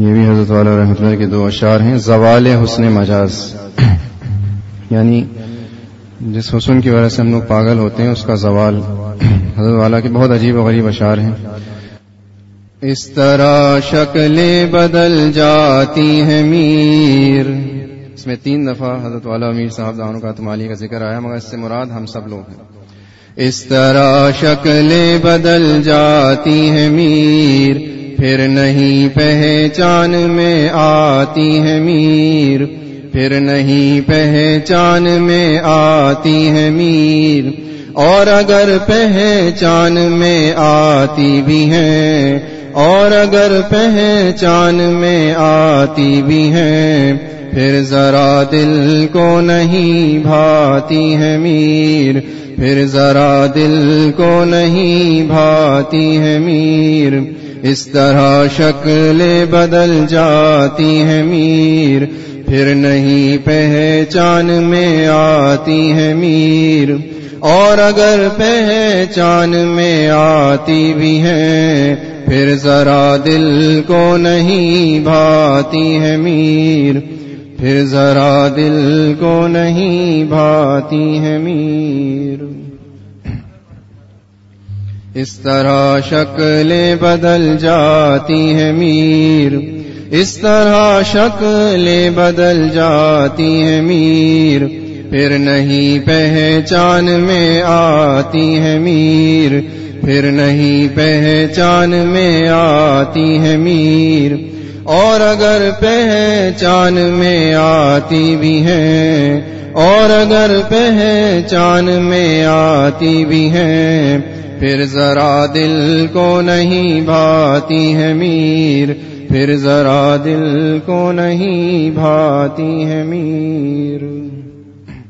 یہ بھی حضرت والا رحمۃ اللہ کے دو اشعار ہیں، زوال حسن مجاز۔ یعنی جس حسن کی وجہ سے ہم لوگ پاگل ہوتے ہیں، اس کا زوال۔ حضرت والا کے بہت عجیب و غریب اشعار ہیں۔ اس طرح شکلیں بدل جاتی ہیں میر۔ اس میں تین دفعہ حضرت والا میر صاحب دانوں کا تمالی کا ذکر آیا، مگر اس سے مراد ہم سب لوگ ہیں۔ اس طرح شکلیں بدل جاتی ہیں میر۔ پھر نہیں پہچان میں آتی ہے میر پھر نہیں پہچان میں آتی ہے میر اور اگر پہچان میں آتی بھی ہیں اور اگر پہچان میں آتی بھی ہیں پھر ذرا دل کو نہیں بھاتی ہے میر پھر ذرا دل کو نہیں بھاتی ہے میر اس طرح شکل بدل جاتی ہے میر، پھر نہیں پہچان میں آتی ہے میر۔ اور اگر پہچان میں آتی بھی ہے پھر ذرا دل کو نہیں بھاتی ہے میر۔ پھر ذرا دل کو نہیں بھاتی ہے میر۔ اس طرح شکلیں بدل جاتی ہیں میر۔ اس طرح شکلیں بدل جاتی ہیں میر۔ پھر نہیں پہچان میں آتی ہے میر۔ پھر نہیں پہچان میں آتی ہے میر۔ اور اگر پہچان میں آتی بھی ہے اور اگر پہچان میں آتی بھی ہے پھر ذرا دل کو نہیں بھاتی ہے میر۔ پھر ذرا دل کو نہیں بھاتی ہے میر۔